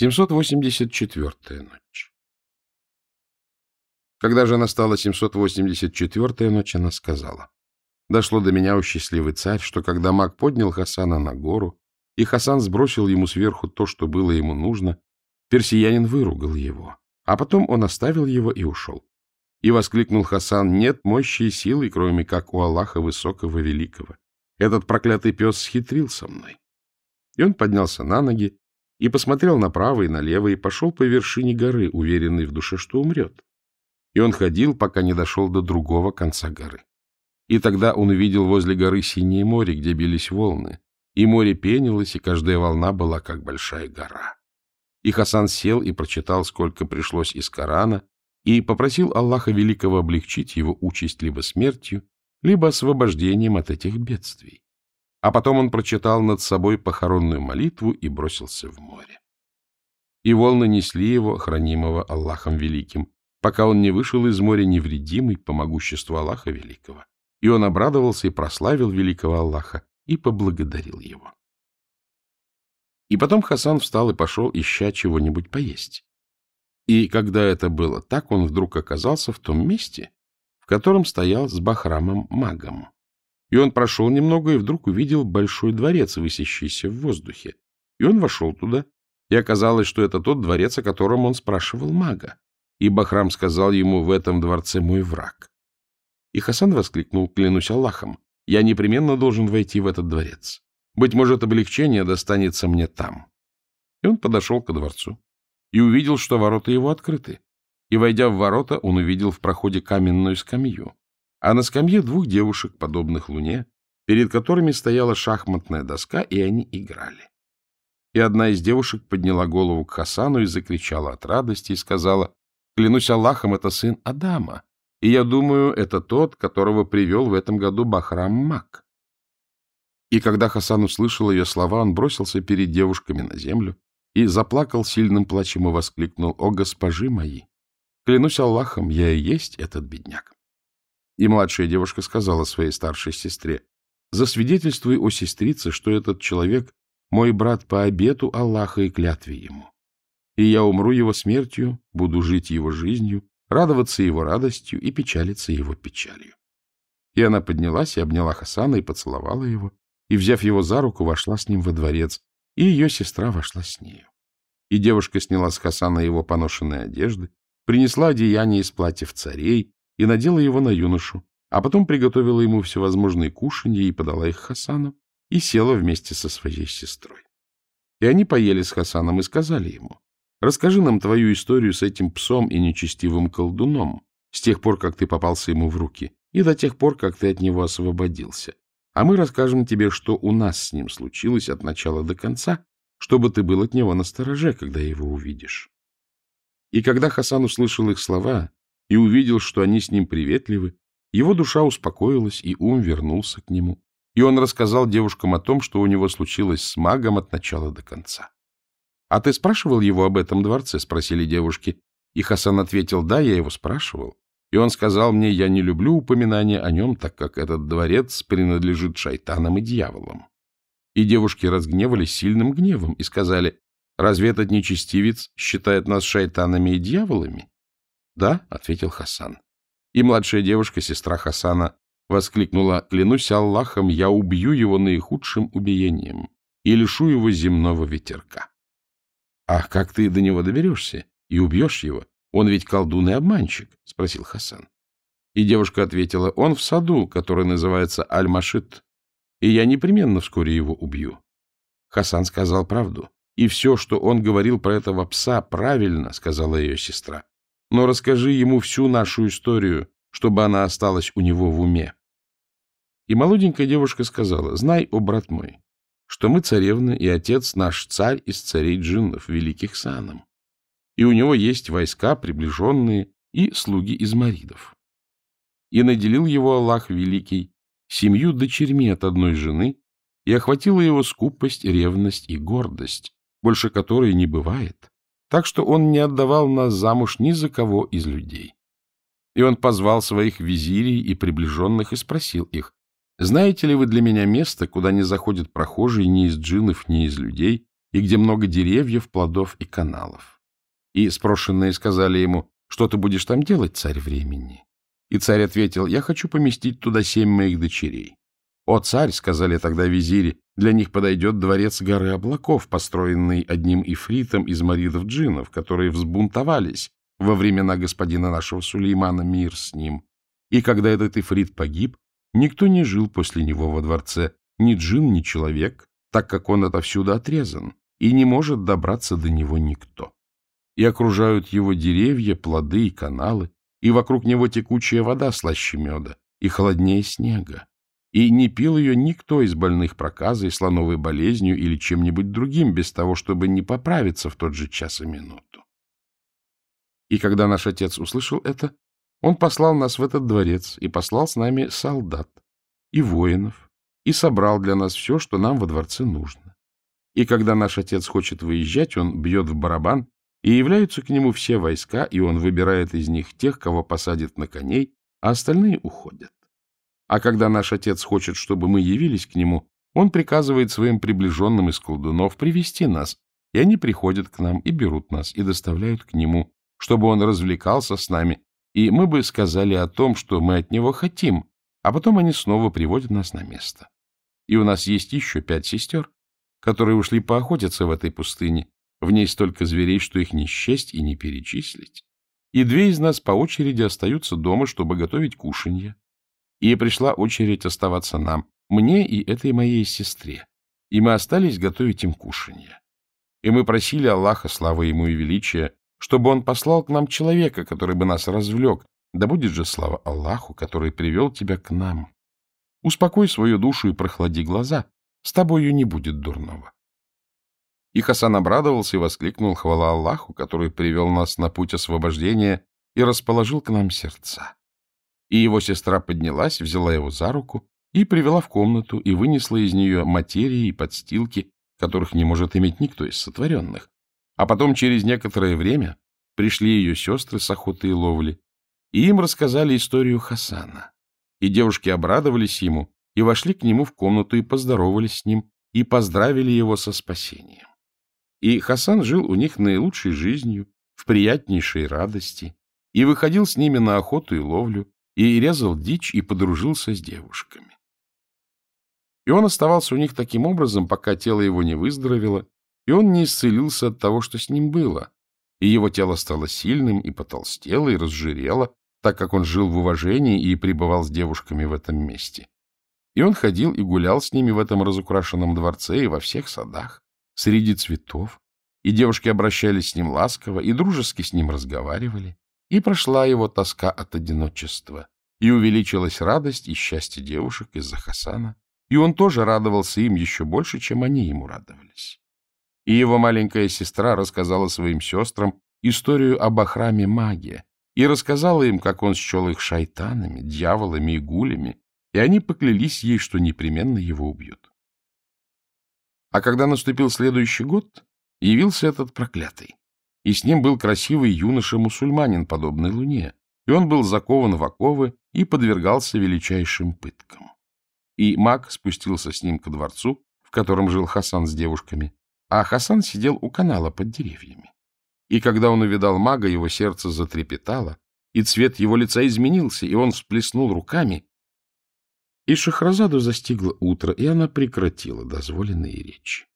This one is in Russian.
784-я ночь. Когда же настала 784-я ночь, она сказала, «Дошло до меня, о счастливый царь, что когда маг поднял Хасана на гору, и Хасан сбросил ему сверху то, что было ему нужно, персиянин выругал его, а потом он оставил его и ушел. И воскликнул Хасан, «Нет мощи и силы, кроме как у Аллаха Высокого Великого. Этот проклятый пес схитрил со мной». И он поднялся на ноги, и посмотрел направо и налево, и пошел по вершине горы, уверенный в душе, что умрет. И он ходил, пока не дошел до другого конца горы. И тогда он увидел возле горы синее море, где бились волны, и море пенилось, и каждая волна была как большая гора. И Хасан сел и прочитал, сколько пришлось из Корана, и попросил Аллаха Великого облегчить его участь либо смертью, либо освобождением от этих бедствий. А потом он прочитал над собой похоронную молитву и бросился в море. И волны несли его, хранимого Аллахом Великим, пока он не вышел из моря невредимый по могуществу Аллаха Великого. И он обрадовался и прославил великого Аллаха и поблагодарил его. И потом Хасан встал и пошел, ища чего-нибудь поесть. И когда это было так, он вдруг оказался в том месте, в котором стоял с Бахрамом-магом. И он прошел немного и вдруг увидел большой дворец, высящийся в воздухе. И он вошел туда, и оказалось, что это тот дворец, о котором он спрашивал мага. И Бахрам сказал ему, в этом дворце мой враг. И Хасан воскликнул, клянусь Аллахом, я непременно должен войти в этот дворец. Быть может, облегчение достанется мне там. И он подошел ко дворцу и увидел, что ворота его открыты. И, войдя в ворота, он увидел в проходе каменную скамью а на скамье двух девушек, подобных луне, перед которыми стояла шахматная доска, и они играли. И одна из девушек подняла голову к Хасану и закричала от радости и сказала, «Клянусь Аллахом, это сын Адама, и я думаю, это тот, которого привел в этом году Бахрам Мак». И когда Хасан услышал ее слова, он бросился перед девушками на землю и заплакал сильным плачем и воскликнул, «О, госпожи мои! Клянусь Аллахом, я и есть этот бедняк». И младшая девушка сказала своей старшей сестре, «Засвидетельствуй, о сестрице, что этот человек — мой брат по обету Аллаха и клятве ему. И я умру его смертью, буду жить его жизнью, радоваться его радостью и печалиться его печалью». И она поднялась и обняла Хасана и поцеловала его, и, взяв его за руку, вошла с ним во дворец, и ее сестра вошла с нею. И девушка сняла с Хасана его поношенные одежды, принесла одеяние из платьев царей, и надела его на юношу, а потом приготовила ему всевозможные кушанья и подала их Хасану, и села вместе со своей сестрой. И они поели с Хасаном и сказали ему, «Расскажи нам твою историю с этим псом и нечестивым колдуном, с тех пор, как ты попался ему в руки, и до тех пор, как ты от него освободился. А мы расскажем тебе, что у нас с ним случилось от начала до конца, чтобы ты был от него настороже, когда его увидишь». И когда Хасан услышал их слова, и увидел, что они с ним приветливы, его душа успокоилась, и ум вернулся к нему. И он рассказал девушкам о том, что у него случилось с магом от начала до конца. — А ты спрашивал его об этом дворце? — спросили девушки. И Хасан ответил, да, я его спрашивал. И он сказал мне, я не люблю упоминания о нем, так как этот дворец принадлежит шайтанам и дьяволам. И девушки разгневались сильным гневом и сказали, разве этот нечестивец считает нас шайтанами и дьяволами? — Да, — ответил Хасан. И младшая девушка, сестра Хасана, воскликнула, — клянусь Аллахом, я убью его наихудшим убиением и лишу его земного ветерка. — А как ты до него доберешься и убьешь его? Он ведь колдун и обманщик, — спросил Хасан. И девушка ответила, — он в саду, который называется Аль-Машит, и я непременно вскоре его убью. Хасан сказал правду. И все, что он говорил про этого пса, правильно, — сказала ее сестра но расскажи ему всю нашу историю, чтобы она осталась у него в уме. И молоденькая девушка сказала, знай, о брат мой, что мы царевны, и отец наш царь из царей джиннов, великих саном. И у него есть войска, приближенные, и слуги из маридов. И наделил его Аллах Великий семью дочерьми от одной жены, и охватила его скупость, ревность и гордость, больше которой не бывает, так что он не отдавал нас замуж ни за кого из людей. И он позвал своих визирей и приближенных и спросил их, «Знаете ли вы для меня место, куда не заходят прохожие ни из джиннов, ни из людей, и где много деревьев, плодов и каналов. И спрошенные сказали ему, что ты будешь там делать, царь времени? И царь ответил, я хочу поместить туда семь моих дочерей. О, царь, сказали тогда визири, для них подойдет дворец горы облаков, построенный одним ифритом из маридов джинов, которые взбунтовались во времена господина нашего Сулеймана, мир с ним. И когда этот ифрит погиб, никто не жил после него во дворце, ни джин, ни человек, так как он отовсюду отрезан, и не может добраться до него никто. И окружают его деревья, плоды и каналы, и вокруг него текучая вода слаще меда и холоднее снега. И не пил ее никто из больных проказой, слоновой болезнью или чем-нибудь другим, без того, чтобы не поправиться в тот же час и минуту. И когда наш отец услышал это, он послал нас в этот дворец и послал с нами солдат и воинов, и собрал для нас все, что нам во дворце нужно. И когда наш отец хочет выезжать, он бьет в барабан, и являются к нему все войска, и он выбирает из них тех, кого посадит на коней, а остальные уходят. А когда наш отец хочет, чтобы мы явились к нему, он приказывает своим приближенным из колдунов привести нас, и они приходят к нам и берут нас, и доставляют к нему, чтобы он развлекался с нами, и мы бы сказали о том, что мы от него хотим, а потом они снова приводят нас на место. И у нас есть еще пять сестер, которые ушли поохотиться в этой пустыне, в ней столько зверей, что их не счесть и не перечислить. И две из нас по очереди остаются дома, чтобы готовить кушанье. И пришла очередь оставаться нам, мне и этой моей сестре. И мы остались готовить им кушанье. И мы просили Аллаха, слава ему и величия, чтобы он послал к нам человека, который бы нас развлек. Да будет же слава Аллаху, который привел тебя к нам. Успокой свою душу и прохлади глаза. С тобою не будет дурного. И Хасан обрадовался и воскликнул хвала Аллаху, который привел нас на путь освобождения и расположил к нам сердца. И его сестра поднялась, взяла его за руку и привела в комнату и вынесла из нее материи и подстилки, которых не может иметь никто из сотворенных. А потом через некоторое время пришли ее сестры с охоты и ловли, и им рассказали историю Хасана. И девушки обрадовались ему, и вошли к нему в комнату и поздоровались с ним, и поздравили его со спасением. И Хасан жил у них наилучшей жизнью, в приятнейшей радости, и выходил с ними на охоту и ловлю, и резал дичь, и подружился с девушками. И он оставался у них таким образом, пока тело его не выздоровело, и он не исцелился от того, что с ним было, и его тело стало сильным, и потолстело, и разжирело, так как он жил в уважении и пребывал с девушками в этом месте. И он ходил и гулял с ними в этом разукрашенном дворце и во всех садах, среди цветов, и девушки обращались с ним ласково и дружески с ним разговаривали, и прошла его тоска от одиночества, и увеличилась радость и счастье девушек из-за Хасана, и он тоже радовался им еще больше, чем они ему радовались. И его маленькая сестра рассказала своим сестрам историю об охраме магия и рассказала им, как он счел их шайтанами, дьяволами и гулями, и они поклялись ей, что непременно его убьют. А когда наступил следующий год, явился этот проклятый. И с ним был красивый юноша-мусульманин, подобный луне, и он был закован в оковы и подвергался величайшим пыткам. И маг спустился с ним ко дворцу, в котором жил Хасан с девушками, а Хасан сидел у канала под деревьями. И когда он увидал мага, его сердце затрепетало, и цвет его лица изменился, и он всплеснул руками, и Шахразаду застигло утро, и она прекратила дозволенные речи.